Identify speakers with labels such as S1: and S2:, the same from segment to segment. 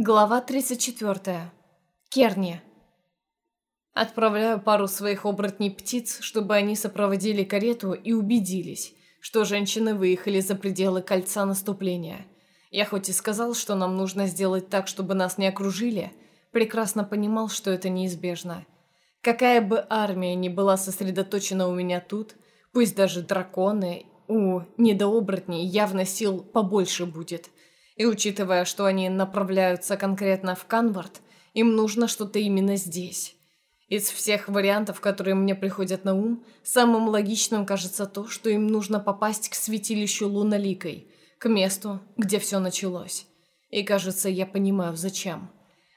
S1: Глава 34. Керни. Отправляю пару своих оборотней птиц, чтобы они сопроводили карету и убедились, что женщины выехали за пределы кольца наступления. Я хоть и сказал, что нам нужно сделать так, чтобы нас не окружили, прекрасно понимал, что это неизбежно. Какая бы армия ни была сосредоточена у меня тут, пусть даже драконы, у недооборотней явно сил побольше будет – и учитывая, что они направляются конкретно в Канвард, им нужно что-то именно здесь. Из всех вариантов, которые мне приходят на ум, самым логичным кажется то, что им нужно попасть к святилищу Луналикой, к месту, где все началось. И кажется, я понимаю, зачем.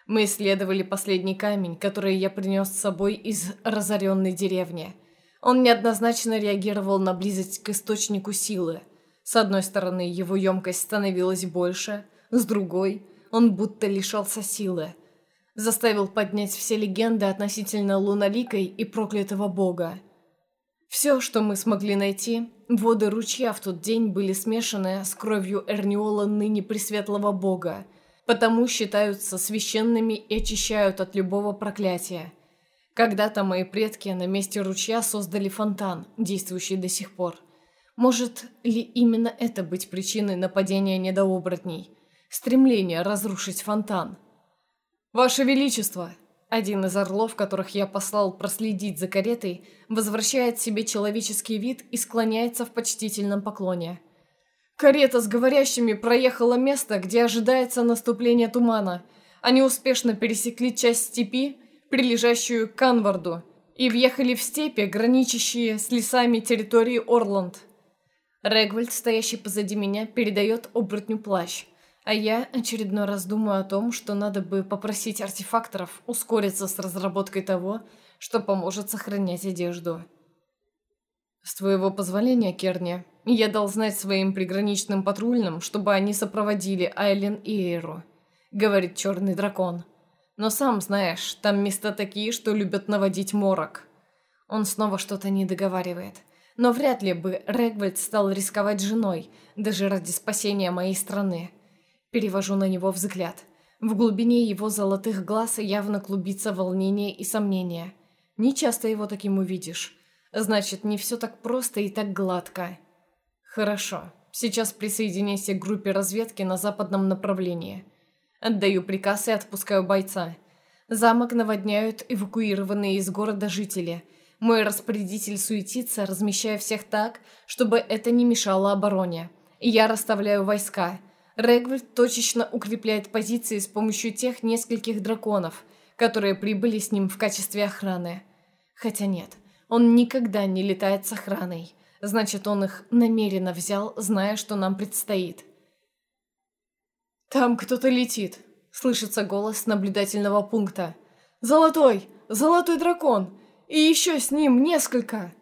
S1: Мы исследовали последний камень, который я принес с собой из разоренной деревни. Он неоднозначно реагировал на близость к источнику силы – с одной стороны, его емкость становилась больше, с другой, он будто лишался силы. Заставил поднять все легенды относительно Луналикой и проклятого бога. Все, что мы смогли найти, воды ручья в тот день были смешаны с кровью Эрниола ныне Пресветлого Бога, потому считаются священными и очищают от любого проклятия. Когда-то мои предки на месте ручья создали фонтан, действующий до сих пор – может ли именно это быть причиной нападения недооборотней? Стремление разрушить фонтан? «Ваше Величество!» Один из орлов, которых я послал проследить за каретой, возвращает себе человеческий вид и склоняется в почтительном поклоне. Карета с говорящими проехала место, где ожидается наступление тумана. Они успешно пересекли часть степи, прилежащую к Канварду, и въехали в степи, граничащие с лесами территории Орланд. Регвальд, стоящий позади меня, передает оборотню плащ. А я очередной раз думаю о том, что надо бы попросить артефакторов ускориться с разработкой того, что поможет сохранять одежду. «С твоего позволения, Керни, я дал знать своим приграничным патрульным, чтобы они сопроводили Айлен и Эйру», — говорит черный дракон. «Но сам знаешь, там места такие, что любят наводить морок». Он снова что-то не договаривает. Но вряд ли бы Регвальд стал рисковать женой, даже ради спасения моей страны. Перевожу на него взгляд. В глубине его золотых глаз явно клубится волнение и сомнение. Не часто его таким увидишь. Значит, не все так просто и так гладко. Хорошо. Сейчас присоединяйся к группе разведки на западном направлении. Отдаю приказ и отпускаю бойца. Замок наводняют эвакуированные из города жители – мой распорядитель суетится, размещая всех так, чтобы это не мешало обороне. И я расставляю войска. Регвальд точечно укрепляет позиции с помощью тех нескольких драконов, которые прибыли с ним в качестве охраны. Хотя нет, он никогда не летает с охраной. Значит, он их намеренно взял, зная, что нам предстоит. «Там кто-то летит», — слышится голос наблюдательного пункта. «Золотой! Золотой дракон! И еще с ним несколько!»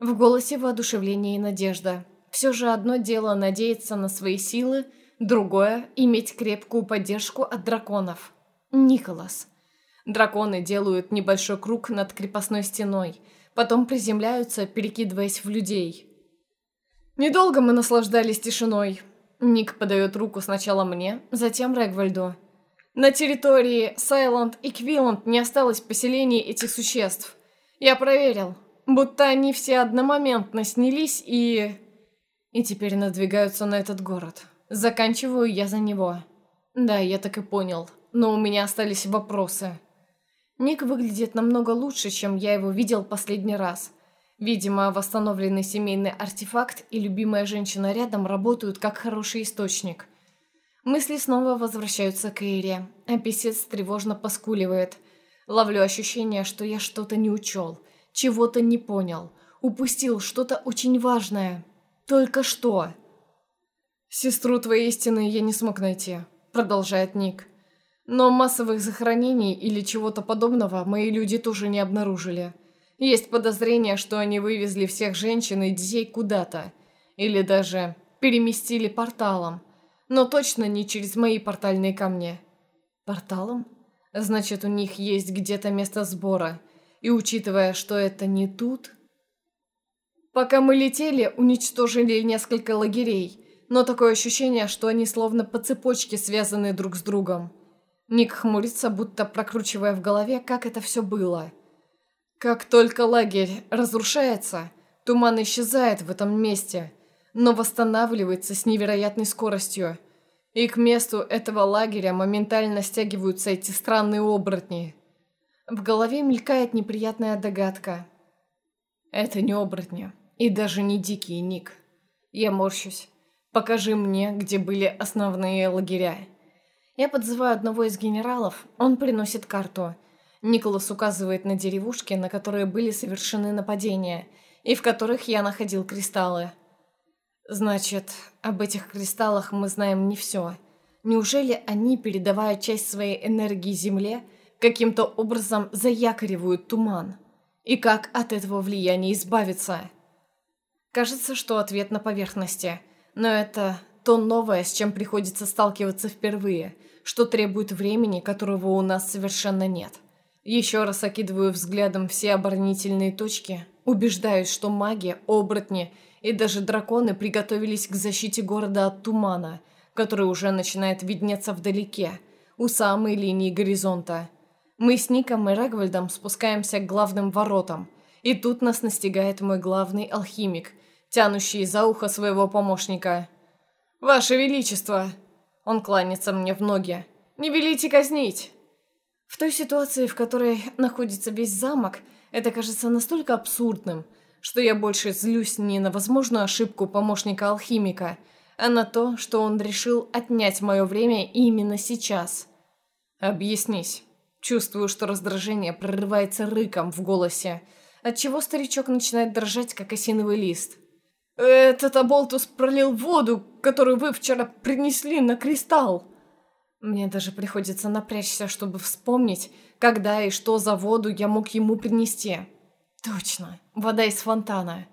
S1: В голосе воодушевление и надежда. Все же одно дело надеяться на свои силы, другое – иметь крепкую поддержку от драконов. Николас. Драконы делают небольшой круг над крепостной стеной, потом приземляются, перекидываясь в людей. Недолго мы наслаждались тишиной. Ник подает руку сначала мне, затем Регвальду. На территории Сайланд и Квилланд не осталось поселений этих существ. Я проверил. Будто они все одномоментно снялись и... И теперь надвигаются на этот город. Заканчиваю я за него. Да, я так и понял. Но у меня остались вопросы. Ник выглядит намного лучше, чем я его видел последний раз. Видимо, восстановленный семейный артефакт и любимая женщина рядом работают как хороший источник. Мысли снова возвращаются к Эйре, а писец тревожно поскуливает – Ловлю ощущение, что я что-то не учел, чего-то не понял, упустил что-то очень важное. Только что. «Сестру твоей истины я не смог найти», — продолжает Ник. «Но массовых захоронений или чего-то подобного мои люди тоже не обнаружили. Есть подозрение, что они вывезли всех женщин и детей куда-то. Или даже переместили порталом. Но точно не через мои портальные камни». «Порталом?» Значит, у них есть где-то место сбора. И учитывая, что это не тут... Пока мы летели, уничтожили несколько лагерей, но такое ощущение, что они словно по цепочке связаны друг с другом. Ник хмурится, будто прокручивая в голове, как это все было. Как только лагерь разрушается, туман исчезает в этом месте, но восстанавливается с невероятной скоростью. И к месту этого лагеря моментально стягиваются эти странные оборотни. В голове мелькает неприятная догадка. Это не оборотни, и даже не дикий Ник. Я морщусь. Покажи мне, где были основные лагеря. Я подзываю одного из генералов, он приносит карту. Николас указывает на деревушки, на которые были совершены нападения, и в которых я находил кристаллы. Значит, об этих кристаллах мы знаем не все. Неужели они, передавая часть своей энергии Земле, каким-то образом заякоривают туман? И как от этого влияния избавиться? Кажется, что ответ на поверхности, но это то новое, с чем приходится сталкиваться впервые – что требует времени, которого у нас совершенно нет. Еще раз окидываю взглядом все оборонительные точки, убеждаюсь, что маги, оборотни и даже драконы приготовились к защите города от тумана, который уже начинает виднеться вдалеке, у самой линии горизонта. Мы с Ником и Регвальдом спускаемся к главным воротам, и тут нас настигает мой главный алхимик, тянущий за ухо своего помощника. «Ваше Величество!» Он кланяется мне в ноги. «Не велите казнить!» В той ситуации, в которой находится весь замок, это кажется настолько абсурдным, что я больше злюсь не на возможную ошибку помощника-алхимика, а на то, что он решил отнять мое время именно сейчас. «Объяснись». Чувствую, что раздражение прорывается рыком в голосе, отчего старичок начинает дрожать, как осиновый лист. «Этот оболтус пролил воду, которую вы вчера принесли на кристалл!» Мне даже приходится напрячься, чтобы вспомнить, когда и что за воду я мог ему принести. Точно, вода из фонтана.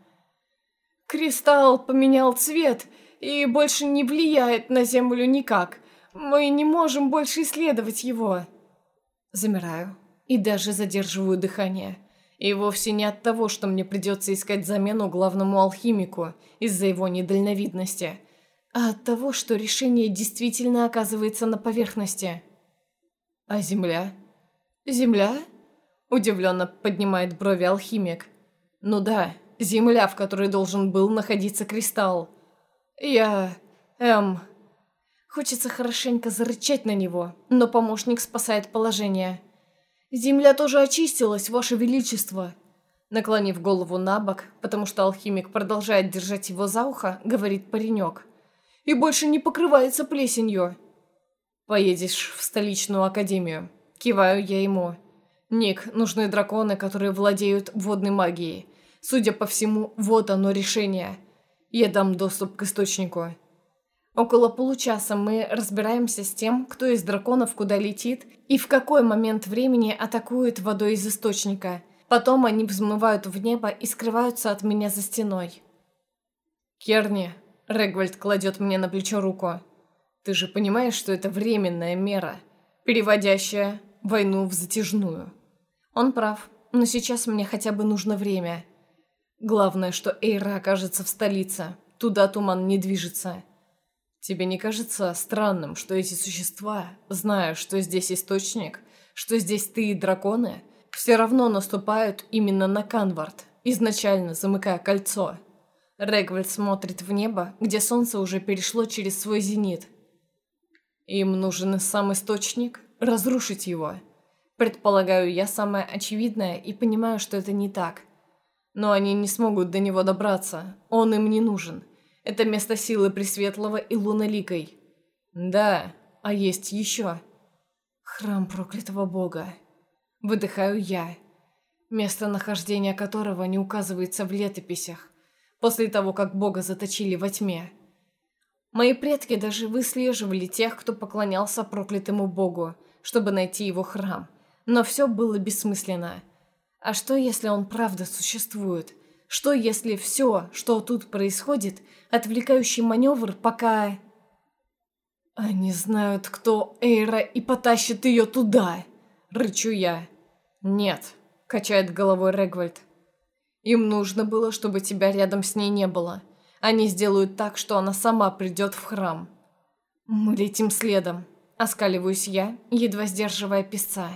S1: Кристалл поменял цвет и больше не влияет на Землю никак. Мы не можем больше исследовать его. Замираю и даже задерживаю дыхание. И вовсе не от того, что мне придется искать замену главному алхимику из-за его недальновидности, а от того, что решение действительно оказывается на поверхности. А земля? Земля? Удивленно поднимает брови алхимик. Ну да, земля, в которой должен был находиться кристалл. Я... эм... Хочется хорошенько зарычать на него, но помощник спасает положение. «Земля тоже очистилась, Ваше Величество!» Наклонив голову на бок, потому что алхимик продолжает держать его за ухо, говорит паренек. «И больше не покрывается плесенью!» «Поедешь в столичную академию». Киваю я ему. «Ник, нужны драконы, которые владеют водной магией. Судя по всему, вот оно решение. Я дам доступ к источнику». Около получаса мы разбираемся с тем, кто из драконов куда летит и в какой момент времени атакует водой из источника. Потом они взмывают в небо и скрываются от меня за стеной. «Керни», — Регвальд кладет мне на плечо руку, — «ты же понимаешь, что это временная мера, переводящая войну в затяжную?» Он прав, но сейчас мне хотя бы нужно время. Главное, что Эйра окажется в столице, туда туман не движется. Тебе не кажется странным, что эти существа, зная, что здесь источник, что здесь ты и драконы, все равно наступают именно на Канвард, изначально замыкая кольцо? Регвальд смотрит в небо, где солнце уже перешло через свой зенит. Им нужен сам источник, разрушить его. Предполагаю, я самое очевидное и понимаю, что это не так. Но они не смогут до него добраться, он им не нужен – это место силы Пресветлого и Луноликой. Да, а есть еще. Храм проклятого бога. Выдыхаю я. Место нахождения которого не указывается в летописях. После того, как бога заточили во тьме. Мои предки даже выслеживали тех, кто поклонялся проклятому богу, чтобы найти его храм. Но все было бессмысленно. А что, если он правда существует? Что, если все, что тут происходит, отвлекающий маневр, пока... Они знают, кто Эйра, и потащит ее туда. Рычу я. Нет, качает головой Регвальд. Им нужно было, чтобы тебя рядом с ней не было. Они сделают так, что она сама придет в храм. Мы летим следом. Оскаливаюсь я, едва сдерживая писца.